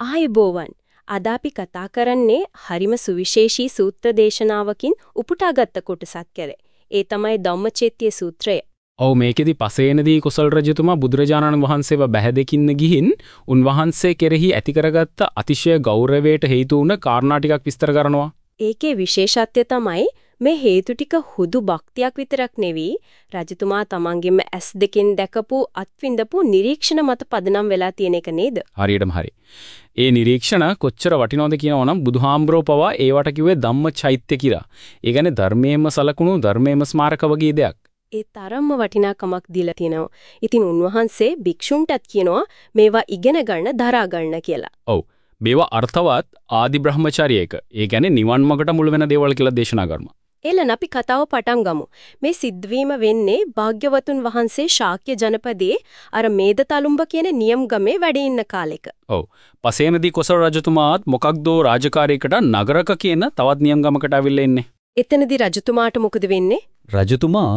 ආයුබෝවන්. අද අපි කතා කරන්නේ හරිම සුවිශේෂී සූත්‍ර දේශනාවකින් උපුටාගත්ත කොටසක් කැරේ. ඒ තමයි ධම්මචේත්‍ය සූත්‍රය. ඔව් මේකෙදි පසේනදී කොසල් රජතුමා බුදුරජාණන් වහන්සේව බැහැදකින්න ගිහින් උන්වහන්සේ කෙරෙහි ඇති කරගත්ත අතිශය ගෞරවයට හේතු වුණ කාරණා ටිකක් විස්තර කරනවා. ඒකේ විශේෂත්වය තමයි මේ හේතු ටික හුදු භක්තියක් විතරක් නෙවෙයි රජතුමා තමන්ගෙම ඇස් දෙකෙන් දැකපු අත්විඳපු නිරීක්ෂණ මත පදනම් වෙලා තියෙන එක නේද? හරියටම හරි. ඒ නිරීක්ෂණ කොච්චර වටිනවද කියනවනම් බුදුහාම්බරෝ පවා ඒවට කිව්වේ ධම්මචෛත්‍ය කියලා. ඒ කියන්නේ ධර්මයේම සලකුණු ධර්මයේම ස්මාරක වගේ දෙයක්. ඒ තරම්ම වටිනාකමක් දීලා තිනවා. ඉතින් උන්වහන්සේ භික්ෂුන්ටත් කියනවා මේවා ඉගෙන ගන්න දරා ගන්න කියලා. ඔව්. මේවා අර්ථවත් ආදි බ්‍රහ්මචාරියේක. ඒ කියන්නේ නිවන් මාර්ගට මුල් වෙන දේවල් කියලා දේශනා කරනවා. එලන අපි කතාව පටන් ගමු. මේ සිද්ධවීම වෙන්නේ භාග්‍යවතුන් වහන්සේ ශාක්‍ය ජනපදයේ අර මේදතලුම්බ කියන නියම් ගමේ වැඩ ඉන්න කාලෙක. ඔව්. පසේනදී කොසල් රජතුමාත් මොකක්දෝ රාජකාරියකට නගරක කියන තවත් නියම් ගමකට අවිල්ල ඉන්නේ. එතනදී රජතුමාට මොකද වෙන්නේ? රජතුමා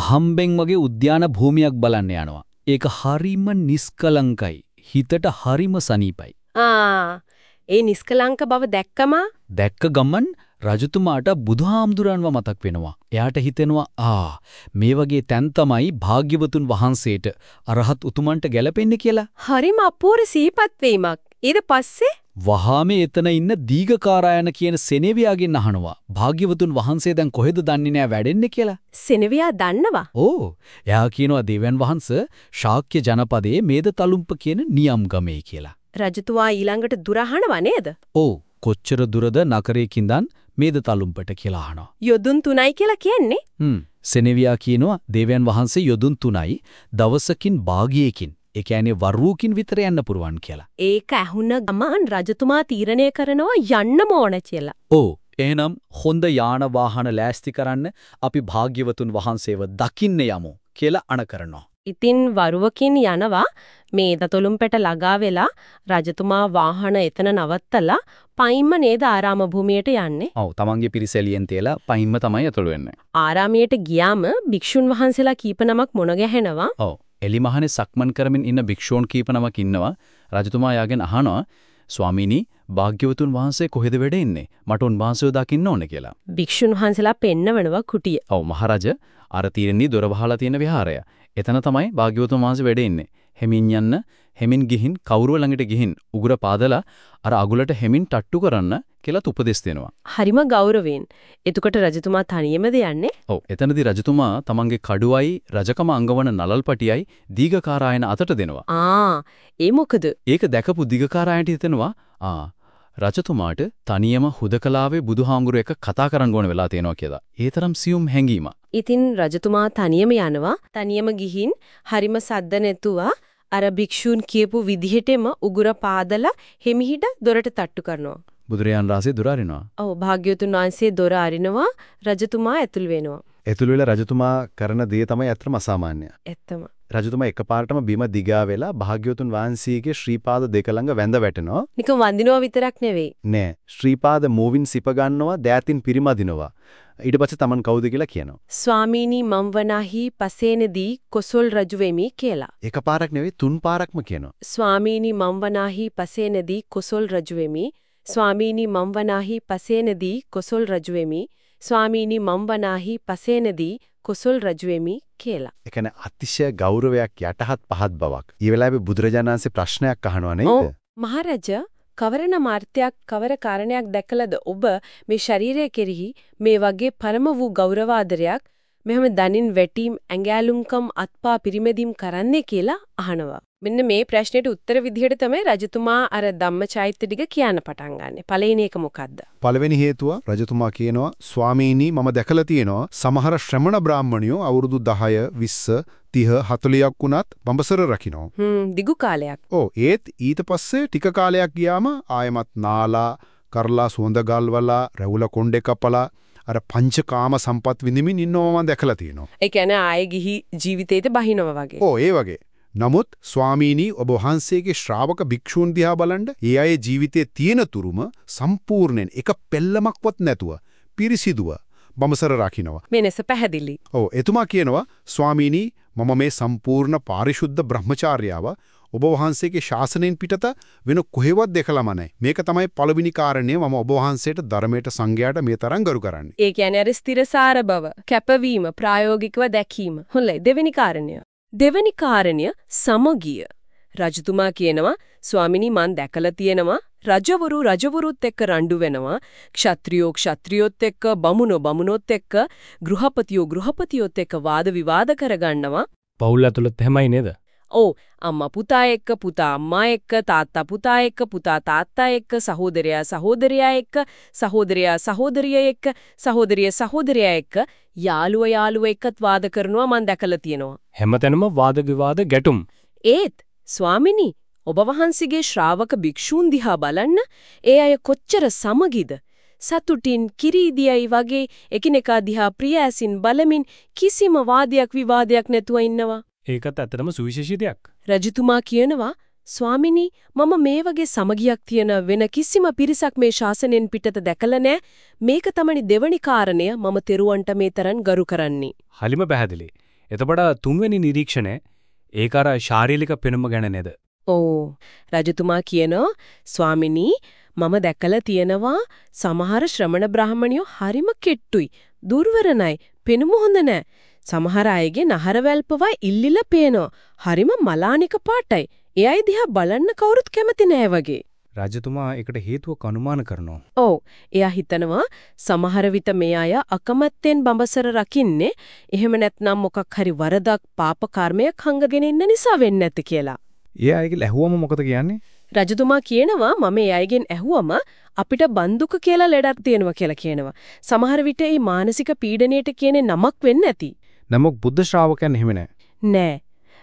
අහම්බෙන් වගේ උද්‍යාන භූමියක් බලන්න යනවා. ඒක හරිම නිස්කලංකයි. හිතට හරිම සනීපයි. ආ ඒ නිස්කලංක බව දැක්කම දැක්ක ගමන් රජතුමාට බුදුහාමුදුරන්ව මතක් වෙනවා. එයාට හිතෙනවා ආ මේ වගේ තැන් තමයි භාග්‍යවතුන් වහන්සේට අරහත් උතුමන්ට ගැලපෙන්නේ කියලා. හරිම අපූර්ව සීපත් වීමක්. ඊට පස්සේ වහාම එතන ඉන්න දීඝකාරායන කියන සෙනෙවියාගෙන් අහනවා. භාග්‍යවතුන් වහන්සේ දැන් කොහෙද දන්නේ නැහැ වැඩෙන්නේ කියලා. සෙනෙවියා දන්නවා. ඕ එයා කියනවා දේවයන් වහන්සේ ශාක්‍ය ජනපදයේ මේදතලුම්ප කියන නියම් ගමේ කියලා. රජතුමා ඊළඟට දුර අහනවා නේද? ඕ කොච්චර දුරද නගරයකින්දන් මේදතලුම්පට කියලා අහනවා. යොදුන් 3යි කියලා කියන්නේ? හ්ම්. සෙනෙවියා කියනවා දේවයන් වහන්සේ යොදුන් 3යි දවසකින් භාගියකින් ඒ කියන්නේ වරුවකින් විතර යන්න පුරවන් කියලා. ඒක ඇහුණ ගමන් රජතුමා තීරණය කරනවා යන්නම ඕන කියලා. ඕ එහෙනම් හොඳ යාන වාහන ලෑස්ති කරන්න අපි භාග්‍යවතුන් වහන්සේව දකින්න යමු කියලා අණ කරනවා. ඉතින් වරුවකින් යනවා මේ දතොලුම්පෙට ළඟා වෙලා රජතුමා වාහන එතන නවත්තලා පයින්ම නේද ආරාම භූමියට යන්නේ. ඔව් තමන්ගේ පිරිසැලියෙන් තියලා පයින්ම තමයි ඇතුළු වෙන්නේ. ආරාමයට ගියාම භික්ෂුන් වහන්සේලා කීප නමක් මුණ ගැහෙනවා. ඔව් එලිමහනේ සක්මන් කරමින් ඉන්න භික්ෂූන් කීප නමක් ඉන්නවා. රජතුමා යාගෙන් අහනවා ස්වාමීනි භාග්‍යවතුන් වහන්සේ කොහෙද වැඩ ඉන්නේ? මට උන්වහන්සේව දකින්න ඕනේ කියලා. භික්ෂුන් වහන්සේලා පෙන්නවනවා කුටිය. ඔව් මහරජ අර තීරණී දොර වහලා තියෙන විහාරය. එතන තමයි භාග්‍යවතුන් වහන්සේ වැඩ ඉන්නේ. හෙමින් යන්න, හෙමින් ගිහින් කවුරුව ළඟට ගිහින් උගුර පාදලා අර අගුලට හෙමින් තට්ටු කරන්න කියලා උපදෙස් දෙනවා. හරිම ගෞරවයෙන්. එතකොට රජතුමා තනියමද යන්නේ? ඔව්. එතනදී රජතුමා තමන්ගේ කඩුවයි රජකම අංගවන නලල්පටියයි දීඝකාරායන අතට දෙනවා. ආ, ඒ මොකද? ඒක දැකපු දීඝකාරායනට හිතෙනවා ආ රජතුමාට තනියම හුදකලාවේ බුදුහාමුදුර එක කතා කරන්න ඕන වෙලා තියෙනවා කියලා. ඒ තරම් සියුම් හැඟීමක්. ඉතින් රජතුමා තනියම යනවා. තනියම ගිහින් හරිම සද්ද නැතුව අර භික්ෂූන් කියපු විදිහටම උගුර පාදලා හිමිහිට දොරට තට්ටු කරනවා. බුදුරයන් රාසේ දොර අරිනවා. ඔව් භාග්‍යවතුන් වහන්සේ දොර අරිනවා රජතුමා ඇතුල් වෙනවා. ඇතුළු වෙලා රජතුමා කරන දේ තමයි අත්‍තරම අසාමාන්‍ය. ඇත්තම. රජතුමා එකපාරටම බිම දිගා වෙලා භාග්‍යවතුන් වහන්සේගේ ශ්‍රීපාද දෙක ළඟ වැඳ වැටෙනවා. නිකන් වඳිනවා විතරක් නෙවෙයි. නෑ ශ්‍රීපාද මූවින් සිප ගන්නවා දෑතින් පිරිමදිනවා. ඊට පස්සේ Taman කවුද කියලා කියනවා. ස්වාමීනි මම් වනාහි පසේනදී කොසල් රජු වෙමි කියලා. එකපාරක් නෙවෙයි තුන් පාරක්ම කියනවා. ස්වාමීනි මම් වනාහි පසේනදී කොසල් රජු වෙමි. ස්වාමීනි මම් වනාහි පසේනදී කොසල් රජු වෙමි. ස්වාමීනි මම් වනාහි පසේනදී කොසල් රජු වෙමි කියලා. ඒ කියන්නේ අතිශය ගෞරවයක් යටහත් පහත් බවක්. ඊ වෙලාවේ බුදුරජාණන් වහන්සේ ප්‍රශ්නයක් අහනවා නේද? මහරජා කවරන මාර්ථයක් කවර කාරණයක් දැකලාද ඔබ මේ ශරීරය කෙරෙහි මේ වගේ පරම වූ ගෞරවාදරයක් මෙහෙම දනින් වැටීම් ඇඟෑලුම්කම් අත්පා පිරිමැදීම් කරන්නේ කියලා අහනවා. මෙන්න මේ ප්‍රශ්නෙට උත්තර විදිහට තමයි රජතුමා අර ධම්මචෛත්‍ය ටික කියන්න පටන් ගන්නෙ. පළවෙනි එක මොකද්ද? පළවෙනි හේතුව රජතුමා කියනවා ස්වාමීනි මම දැකලා තියෙනවා සමහර ශ්‍රමණ බ්‍රාහ්මණයෝ අවුරුදු 10 20 30 40ක් වුණත් බඹසර රකින්න. හ්ම් දිගු කාලයක්. ඔව් ඒත් ඊට පස්සේ ටික කාලයක් ගියාම ආයමත් නාලා කරලා සුවඳ ගල්වලා රැවුල කොණ්ඩේ කපලා අර පංචකාම සම්පත් විඳින්මින් ඉන්නව මම දැකලා තියෙනවා. ඒ කියන්නේ ආයේ ගිහි ජීවිතේට බහිනවා වගේ. ඔව් ඒ වගේ. නමුත් ස්වාමීනි ඔබ වහන්සේගේ ශ්‍රාවක භික්ෂූන් දිහා බලන්න ඒ අය ජීවිතයේ තියෙන තුරුම සම්පූර්ණයෙන් එක පෙල්ලමක්වත් නැතුව පිරිසිදුව බඹසර රකින්නවා. මෙනස පැහැදිලි. ඔව් එතුමා කියනවා ස්වාමීනි මම මේ සම්පූර්ණ පාරිශුද්ධ බ්‍රහ්මචාර්යාව ඔබ වහන්සේගේ ශාසනයෙන් පිටත වෙන කොහෙවත් දැකලාම නැහැ. මේක තමයි පළවෙනි කාරණය මම ඔබ වහන්සේට ධර්මයට සංඝයාට මේ තරම් ගරු කරන්නේ. ඒ කියන්නේ අර ස්ථිරසාර බව, කැපවීම, ප්‍රායෝගිකව දැකීම. හොඳයි දෙවෙනි කාරණය. දෙවෙනි කාරණය සමගිය. රජතුමා කියනවා ස්වාමිනී මන් දැකලා තියෙනවා රජවරු රජවරුත් එක්ක රණ්ඩු වෙනවා ක්ෂත්‍රියෝ ක්ෂත්‍රියොත් එක්ක බමුණෝ බමුණොත් එක්ක ගෘහපතියෝ ගෘහපතියොත් එක්ක වාද විවාද කරගන්නවා පවුල් ඇතුළත් එහෙමයි නේද? ඔව් අම්මා පුතා එක්ක පුතා අම්මා එක්ක තාත්තා පුතා එක්ක පුතා තාත්තා එක්ක සහෝදරයා සහෝදරයා එක්ක සහෝදරයා සහෝදරිය එක්ක සහෝදරිය සහෝදරයා එක්ක යාළුව යාළුව එක්කත් වාද කරනවා මම දැකලා තියෙනවා. හැමතැනම වාද විවාද ගැටුම්. ඒත් ස්වාමිනී ඔබ වහන්සේගේ ශ්‍රාවක භික්ෂූන් දිහා බලන්න ඒ අය කොච්චර සමගිද? සතුටින් කිරීදියයි වගේ එකිනෙකා දිහා ප්‍රිය ඇසින් බලමින් කිසිම වාදයක් විවාදයක් නැතුව ඉන්නවා ඒකත් ඇත්තටම සුවිශේෂී දෙයක්. රජතුමා කියනවා ස්වාමිනී මම මේ වගේ සමගියක් තියෙන වෙන කිසිම පිරිසක් මේ ශාසනයෙන් පිටත දැකලා නැහැ මේක තමයි දෙවනි කාරණය මම තෙරුවන්ට මේ තරම් ගරු කරන්නේ හලිම පැහැදිලි. එතකොට තුන්වෙනි නිරීක්ෂණය ඒක අර ශාරීරික පෙනුම ගැන නේද? ඕ රජතුමා කියනවා ස්වාමිනී මම දැකලා තියෙනවා සමහර ශ්‍රමණ බ්‍රාහමණියෝ හරිම කෙට්ටුයි දුර්වරණයි පෙනුම හොඳ නැහැ සමහර අයගේ නහරවැල් පවා ඉල්ලිලා පේනවා හරිම මලානික පාටයි ඒ අය දිහා බලන්න කවුරුත් කැමති නෑ වගේ රජතුමා ඒකට හේතුවක් අනුමාන කරනවා. ඔව් එයා හිතනවා සමහර විට මේ අය අකමැත්තෙන් බඹසර රකින්නේ එහෙම නැත්නම් මොකක් හරි වරදක් පාප කර්මයක් හංගගෙන ඉන්න නිසා වෙන්නේ නැති කියලා ඒ අයගේ ලැහුවම මොකද කියන්නේ? රජතුමා කියනවා මම ඒ අයගෙන් ඇහුවම අපිට බන්දුක කියලා ලෙඩක් තියෙනවා කියලා කියනවා. සමහර විට මේ මානසික පීඩණයට කියන්නේ නමක් වෙන්නේ නැති. නමුත් බුද්ධ ශ්‍රාවකයන් එහෙම නැහැ. නෑ.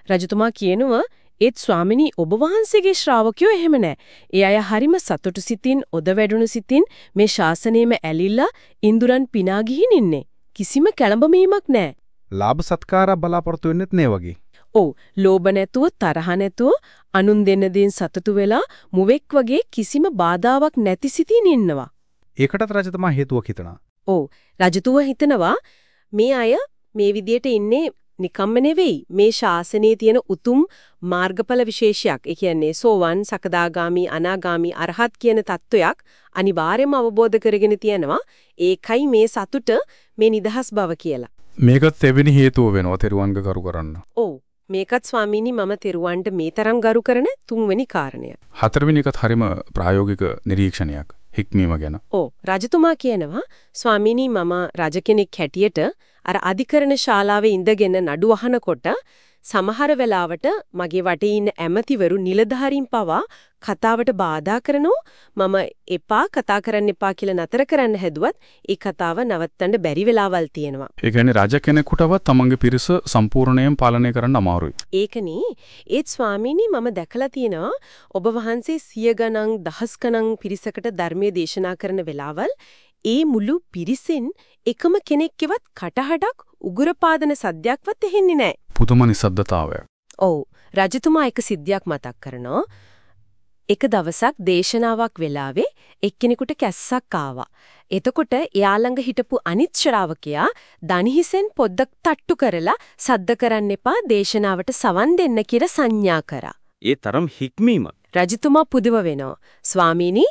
රජතුමා කියනවා ඒත් ස්වාමිනී ඔබ වහන්සේගේ ශ්‍රාවකයෝ එහෙම නෑ. ඒ අය හරිම සතුටු සිතින් ඔද වැඩුණු සිතින් මේ ශාසනයෙම ඇලිලා ඉඳුරන් පිනා ගිහින් ඉන්නේ. කිසිම කැළඹීමක් නෑ. ලාභ සත්කාර බලාපොරොත්තු වෙන්නෙත් නේ වගේ. ඔව් ලෝභ නැතුව තරහ නැතුව අනුන් දෙන්න දෙයින් සතුටු වෙලා මුවෙක් වගේ කිසිම බාධාවක් නැති සිතින් ඉන්නවා. ඒකටත් රජතුමා හේතුවක් හිතනවා. ඔව් රජතුව හිතනවා මේ අය මේ විදියට ඉන්නේ නිකම්ම නෙවෙයි මේ ශාසනයේ තියෙන උතුම් මාර්ගඵල විශේෂයක්. ඒ කියන්නේ සෝවන්, සකදාගාමි, අනාගාමි, අරහත් කියන தত্ত্বයක් අනිවාර්යයෙන්ම අවබෝධ කරගෙන තියෙනවා. ඒකයි මේ සතුට මේ නිදහස් බව කියලා. මේකත් එවැනි හේතුව වෙනවා තෙරුවන්ග කරු කරන්න. ඔව්. මේකත් ස්වාමීනි මම තෙරුවන්ට මේ තරම් ගරු කරන තුන්වෙනි කාරණය. හතරවෙනි එකත් හරිම ප්‍රායෝගික නිරීක්ෂණයක්. හික්මීම ගැන. ඔව්. රජතුමා කියනවා ස්වාමීනි මම රජ කෙනෙක් හැටියට අර අධිකරණ ශාලාවේ ඉඳගෙන නඩු අහනකොට සමහර වෙලාවට මගේ වටේ ඉන්න ඇමතිවරු නිලධාරීන් පවා කතාවට බාධා කරනවා මම එපා කතා කරන්න එපා කියලා නතර කරන්න හැදුවත් ඒ කතාව නවත්තන්න බැරි වෙලාවල් තියෙනවා. ඒ කියන්නේ රජ කෙනෙකුටවත් තමන්ගේ පිරිස සම්පූර්ණයෙන් පාලනය කරන්න අමාරුයි. ඒකනේ ඒත් ස්වාමීනි මම දැකලා තියෙනවා ඔබ වහන්සේ සිය ගණන් දහස් ගණන් පිරිසකට ධර්මයේ දේශනා කරන වෙලාවල් ඒ මුළු පිරිසෙන් එකම කෙනෙක්ගේවත් කටහඩක් උගුරපාදන සද්දයක්වත් ඇහෙන්නේ නැහැ. පුදුම නිසද්දතාවයක්. ඔව් රජතුමා එක සිද්ධියක් මතක් කරනවා. එක දවසක් දේශනාවක් වෙලාවේ එක්කෙනෙකුට කැස්සක් ආවා. එතකොට එයා ළඟ හිටපු අනිත් ශ්‍රාවකයා දණහිසෙන් පොද්දක් තට්ටු කරලා සද්ද කරන්න එපා දේශනාවට සවන් දෙන්න කියලා සංඥා කරා. ඒ තරම් හික්මීමක්. රජතුමා පුදුම වෙනවා. ස්වාමීනි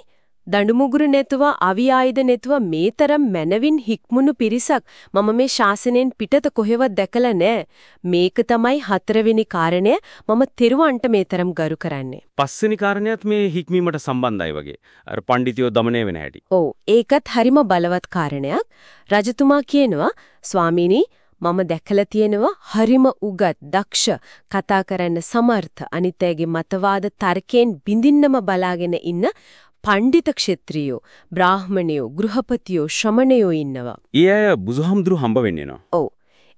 දඬුමුගුරු නැතුව අවි ආයුධ නැතුව මේ තරම් මනවින් හික්මුණු පිරිසක් මම මේ ශාසනයෙන් පිටත කොහෙවත් දැකලා නැහැ. මේක තමයි හතරවෙනි කාරණය මම තෙරුවන්ට මේ තරම් ගරු කරන්නේ. පස්වෙනි කාරණයත් මේ හික්මීමට සම්බන්ධයි වගේ. අර පඬිතියෝ দমনය වෙන හැටි. ඔව් ඒකත් හරිම බලවත් කාරණයක්. රජතුමා කියනවා ස්වාමීනි මම දැකලා තියෙනවා හරිම උගත් දක්ෂ කතා කරන්න සමර්ථ අනිත්‍යගේ මතවාද තර්කයෙන් බිඳින්නම බලාගෙන ඉන්න පඬිත ක්ෂත්‍රියෝ බ්‍රාහමණයෝ ගෘහපතියෝ ශ්‍රමණයෝ ඉන්නවා. ඒ අය බුදුහම්දුරු හම්බ වෙන්නේ නෝ. ඔව්.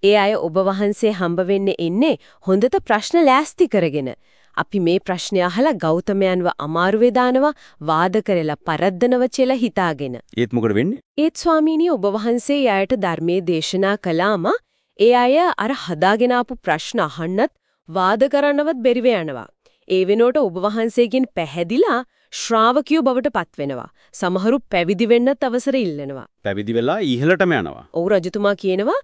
ඒ අය ඔබ වහන්සේ හම්බ වෙන්නේ ඉන්නේ හොඳට ප්‍රශ්න ලෑස්ති කරගෙන. අපි මේ ප්‍රශ්න අහලා ගෞතමයන්ව අමාරුවේ දානවා වාද කරලා පරද්දනව කියලා හිතාගෙන. ඒත් මොකද වෙන්නේ? ඒත් ස්වාමීනි ඔබ වහන්සේ යායට ධර්මයේ දේශනා කළාම ඒ අය අර හදාගෙන ප්‍රශ්න අහන්නත් වාද කරන්නවත් බැරිව යනවා. ඒ වෙනුවට ඔබ වහන්සේගෙන් පැහැදිලා ශ්‍රාවකියෝ බවට පත් වෙනවා. සමහරු පැවිදි වෙන්නත් අවසර ඉල්ලනවා. පැවිදි වෙලා ඉහළටම යනවා. ඔව් රජතුමා කියනවා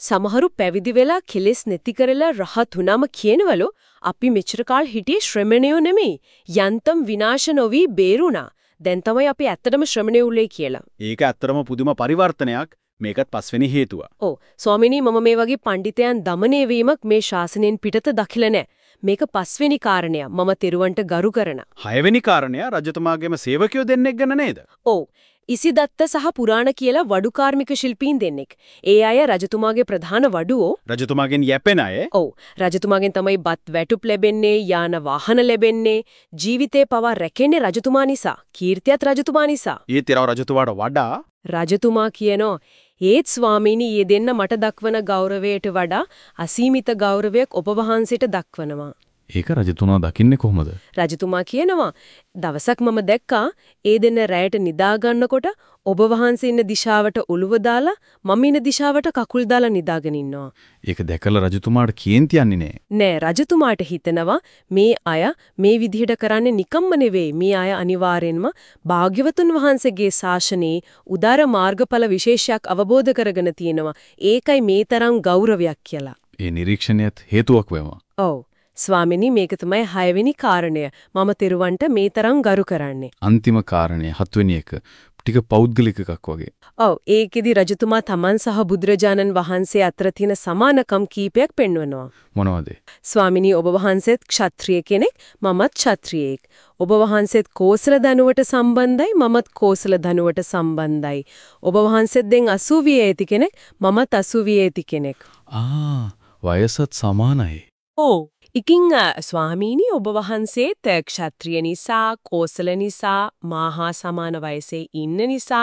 සමහරු පැවිදි වෙලා කෙලෙස් නැති කරලා රහත් වුණාම කියනවලු අපි මෙච්චර කාල හිටියේ ශ්‍රමණයෝ නෙමෙයි. යන්තම් විනාශ නොවි බේරුණා. දැන් තමයි අපි ඇත්තටම ශ්‍රමණයෝ උලේ කියලා. ඒක ඇත්තරම පුදුම පරිවර්තනයක්. මේකත් පස්වෙනි හේතුව. ඔව්. ස්වාමිනී මම මේ වගේ පඬිතයන් দমনය වීමක් මේ ශාසනයෙන් පිටත දකිලා නැහැ. මේක පස්වෙනි කාරණය. මම තෙරුවන්ට ගරු කරන. හයවෙනි කාරණය රජතුමාගේම සේවකයෝ දෙන්නෙක් ගැන නේද? ඔව්. ඉසිදත්ත සහ පුරාණ කියලා වඩු කාර්මික ශිල්පීන් දෙන්නෙක්. ඒ අය රජතුමාගේ ප්‍රධාන වඩුවෝ. රජතුමාගෙන් යැපෙන අය. ඔව්. රජතුමාගෙන් තමයි බත් වැටුප් ලැබෙන්නේ, යාන වාහන ලැබෙන්නේ, ජීවිතේ පවා රැකෙන්නේ රජතුමා නිසා. කීර්තියත් රජතුමා නිසා. ඊතරව රජතුමාට වඩා රජතුමා කියනෝ ඒත් ස්වාමීනි ඊ දෙන්න මට දක්වන ගෞරවයට වඩා අසීමිත ගෞරවයක් ඔබ වහන්සේට දක්වනවා. ඒක රජතුමා දකින්නේ කොහොමද? රජතුමා කියනවා දවසක් මම දැක්කා ඒ දෙන්න රැයට නිදා ගන්නකොට ඔබ වහන්සේ ඉන්න දිශාවට ඔළුව දාලා මම ඉන්න දිශාවට කකුල් දාලා නිදාගෙන ඉන්නවා. ඒක දැකලා රජතුමාට කේන්ති යන්නේ නෑ. නෑ රජතුමාට හිතෙනවා මේ අය මේ විදිහට කරන්නේ නිකම්ම නෙවෙයි මේ අය අනිවාර්යෙන්ම භාග්‍යවතුන් වහන්සේගේ ශාසනයේ උදාර මාර්ගඵල විශේෂයක් අවබෝධ කරගෙන තියෙනවා. ඒකයි මේ තරම් ගෞරවයක් කියලා. ඒ නිරීක්ෂණයත් හේතුවක් වෙනවා. ඔව්. ස්වාමිනී මේක තමයි හයවෙනි කාරණය. මම තෙරුවන්ට මේ තරම් ගරු කරන්නේ. අන්තිම කාරණය හත්වෙනි එක ටික පෞද්ගලික එකක් වගේ. ඔව් ඒකෙදි රජතුමා තමන් සහ බුදුරජාණන් වහන්සේ අතර තියෙන සමානකම් කීපයක් පෙන්වනවා. මොනවද? ස්වාමිනී ඔබ වහන්සේත් ක්ෂත්‍රිය කෙනෙක් මමත් ක්ෂත්‍රියෙක්. ඔබ වහන්සේත් කෝසල ධනුවට සම්බන්ධයි මමත් කෝසල ධනුවට සම්බන්ධයි. ඔබ වහන්සේත් දැන් 80 ඇති කෙනෙක් මමත් 80 ඇති කෙනෙක්. ආ වයසත් සමානයි. ඔව් ඉකින් ස්වාමීනි ඔබ වහන්සේත් ක්ෂත්‍රිය නිසා කෝසල නිසා මාහා සමාන වයසේ ඉන්න නිසා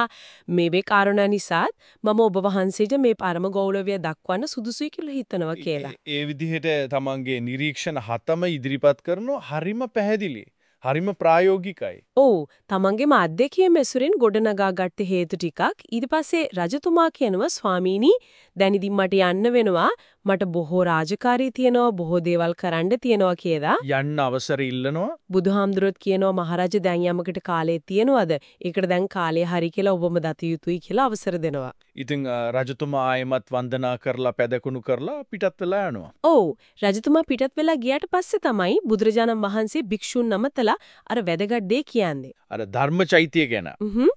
මේවේ කාරණා නිසාත් මම ඔබ වහන්සේට මේ පරම ගෞරවය දක්වන්න සුදුසුයි කියලා හිතනවා කියලා. ඒ විදිහට තමන්ගේ නිරීක්ෂණ හතම ඉදිරිපත් කරනවා හරිම පැහැදිලි. හරිම ප්‍රායෝගිකයි. ඔව් තමන්ගේම අධ්‍යක්ෂයේ මෙසුරෙන් ගොඩනගා ගත්ත හේතු ටිකක් ඊට පස්සේ රජතුමා කියනවා ස්වාමීනි දැන් ඉතින් මට යන්න වෙනවා මට බොහෝ රාජකාරී තියෙනවා බොහෝ දේවල් කරන්න තියෙනවා කියලා යන්න අවසර ඉල්ලනවා. බුදුහාමුදුරුවෝ කියනවා මහරජා දැන් යමකට කාලේ තියෙනවද ඒකට දැන් කාලය හරි කියලා ඔබම දත යුතුයි කියලා අවසර දෙනවා ඉතින් රජතුමා ආයෙමත් වන්දනා කරලා පැදකුණු කරලා පිටත් වෙලා යනවා. ඔව් රජතුමා පිටත් වෙලා ගියාට පස්සේ තමයි බුදුරජාණන් වහන්සේ භික්ෂුන් නමතලා අර වැදගත් දේ කියන්නේ අර ධර්මචෛත්‍ය ගැන. හ්ම්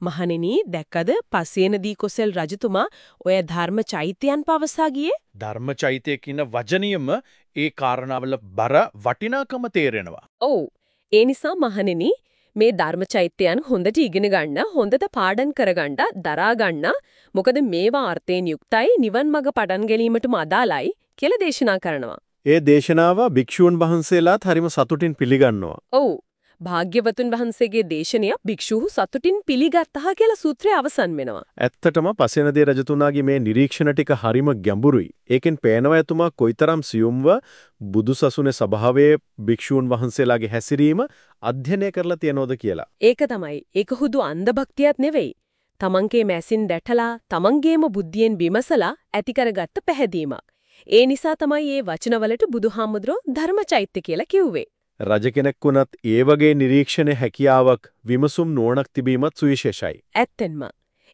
මහණෙනි දැක්කද පසේනදී කොසල් රජතුමා ඔය ධර්ම චෛත්‍යයන් පවසා ගියේ ධර්මචෛත්‍ය කියන වචනියම ඒ කාරණාවල බර වටිනාකම තේරෙනවා. ඔව් ඒ නිසා මහණෙනි මේ ධර්ම චෛත්‍යයන් හොඳට ඉගෙන ගන්න හොඳට පාඩම් කරගන්න දරා ගන්න මොකද මේවා අර්ථයෙන් යුක්තයි නිවන් මඟ පටන් ගැනීමටම අදාළයි කියලා දේශනා කරනවා. ඒ දේශනාව භික්ෂූන් වහන්සේලාත් හරිම සතුටින් පිළිගන්නවා. ඔව් භාග්‍යවතුන් වහන්සේගේ දේශනය භික්ෂූහු සතුටින් පිළිගත්තා කියලා සූත්‍රය අවසන් වෙනවා. ඇත්තටම පසේනදී රජතුමාගේ මේ නිරීක්ෂණ ටික හරිම ගැඹුරුයි. ඒකෙන් පේනවා එතුමා කොයිතරම් සියුම්ව බුදුසසුනේ ස්වභාවයේ භික්ෂූන් වහන්සේලාගේ හැසිරීම අධ්‍යයනය කරලා තියනෝද කියලා. ඒක තමයි. ඒක හුදු අන්ධභක්තියක් නෙවෙයි. තමන්ගේ මැසින් දැටලා තමන්ගේම බුද්ධියෙන් විමසලා ඇති කරගත්ත පැහැදීමක්. ඒ නිසා තමයි මේ වචනවලට බුදුහාමුදුරෝ ධර්මචෛත්‍ය කියලා කිව්වේ. රජ කෙනෙක් වුණත් ඒ වගේ නිරීක්ෂණ හැකියාවක් විමසුම් නුවණක් තිබීමත් සුවිශේෂයි. ඇත්තෙන්ම.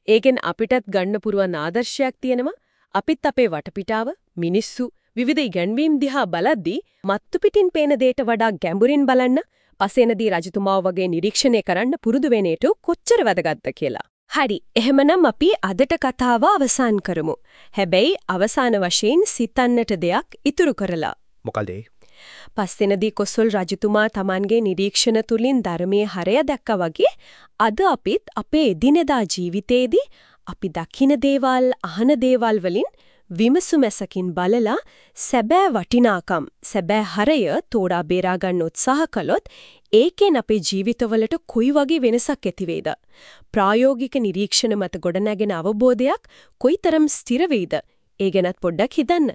ඒකෙන් අපිටත් ගන්න පුරුවන් ආදර්ශයක් තියෙනවා. අපිත් අපේ වටපිටාව මිනිස්සු විවිධ ඉගැන්වීම් දිහා බලද්දී මත්තු පිටින් පේන දෙයට වඩා ගැඹුරින් බලන්න පසේනදී රජතුමාව වගේ නිරීක්ෂණය කරන්න පුරුදු වෙනේට කොච්චර වැදගත්ද කියලා. හරි. එහෙමනම් අපි අදට කතාව අවසන් කරමු. හැබැයි අවසාන වශයෙන් සිතන්නට දෙයක් ඉතුරු කරලා. මොකද පස්වෙනදී කොසල් රජතුමා Tamanගේ නිරීක්ෂණ තුලින් ධර්මයේ හරය දැක්කා වගේ අද අපිත් අපේ එදිනෙදා ජීවිතේදී අපි දකින දේවල් අහන දේවල් වලින් විමසුමැසකින් බලලා සැබෑ වටිනාකම් සැබෑ හරය තෝරා බේරා ගන්න උත්සාහ කළොත් ඒකෙන් අපේ ජීවිතවලට කොයි වගේ වෙනසක් ඇති වේද? ප්‍රායෝගික නිරීක්ෂණ මත ගොඩනැගෙන අවබෝධයක් කොයිතරම් ස්ථිර වේද? ඒ ගැනත් පොඩ්ඩක් හිතන්න.